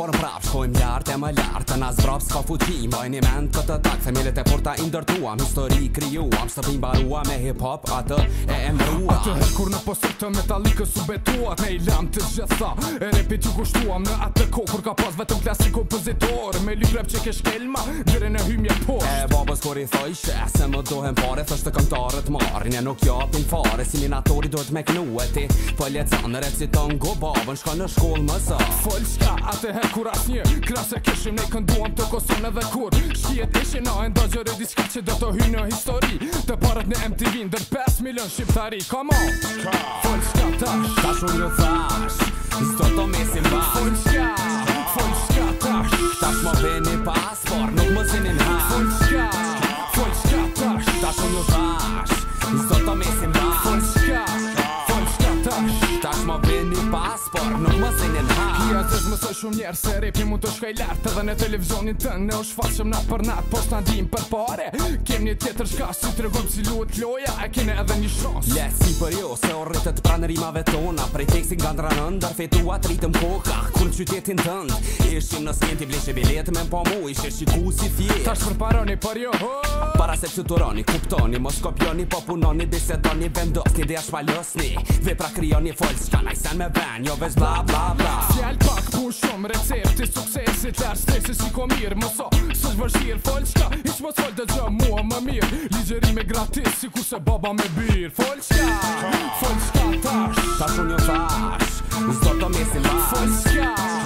form prap Shkojmë lartë e më lartë Në zbrop s'ka futi Mboj një mend këtë tak Femilet e porta indërtuam Histori kryuam Së pëjmë barua me hip hop Atë e emrua Atë kur në posër të metalikë Su betuat Ne i lam të gjitha E repit kushtuam Në atë kohë Kur ka pas vetëm klasik kompozitor Me lykrep që ke shkelma Gjere në hymje posht E pas kur i thojsh e se më dohem pare thasht të këmtarët marë Një nuk japin fare si minatori dojt me ti pëllet po zanë reciton go babën shka në shkollë më sa fëll shka atë e hekur as një krasë e kishim ne kënduam të kosonë edhe kur shkijet ishi na e ndazjër e diska që do të hy në histori të parët në MTV në dër 5 milion shqiptari come on fëll shka tash ta shumë një thash zdo të mesin bash fëll shka fëll shka tash tash më ven paspor Nuk më zinin ha Kja zesh më së shumë njerë Se repi mund të shkaj lartë Edhe në televizionin të në është falqëm natë për natë Po së të për pare Kem një tjetër shka Si të regojmë si luet loja E kene edhe një shans Lesi yeah, për jo Se o rritët pranë rimave tona Prej teksi nga ndra në ndër Fetua të ritëm koka Kur në qytetin tënd Ishim në skin ti bleshe bilet Men po mu ishe shiku si fjet Tash për paroni për jo Para se qëturoni, kuptoni, mos kopjoni Po punoni, bisedoni, vendosni Dhe ashpallosni, vepra kryoni Folë, shkanaj sen me vë ban, jo vez bla bla bla Fjall pak pun shumë recepti Suksesit lër stresi si ko mirë Mëso, së zvërshir, fol qka Iq më sol dhe gjë mua më mirë Ligjeri me gratis, si kurse baba me birë Fol qka, fol qka tash Tash unë jo tash Zdo të mesin bash Fol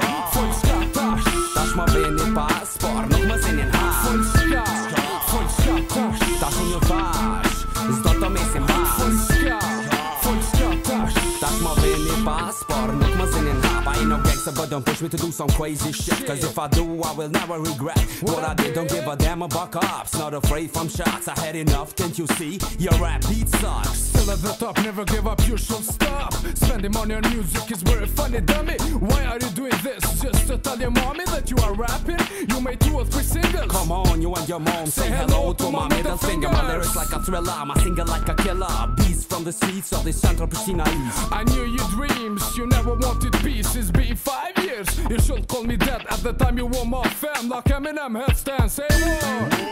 pass Sparring with my singing hop I ain't no gangster but don't push me to do some crazy shit Cause if I do I will never regret What I did don't give a damn about cops Not afraid from shots I had enough can't you see Your rap beat sucks still at the top, never give up, you should stop. Spending money on music is very funny, dummy. Why are you doing this? Just to tell your mommy that you are rapping? You made two or three singles. Come on, you and your mom say, say hello, hello to my middle finger. My lyrics like a thriller, my singer like a killer. Beats from the streets of the Central Pristina East. I knew your dreams, you never wanted peace. It's been five years. You should call me dead at the time you were my fam Like Eminem headstand, say hello.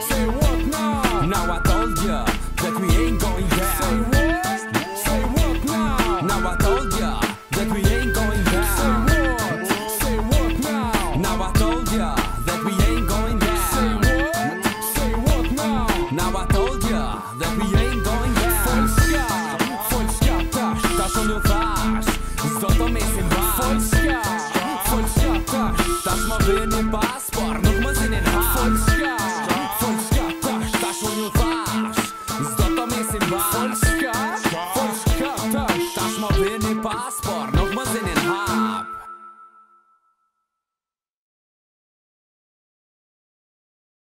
paspor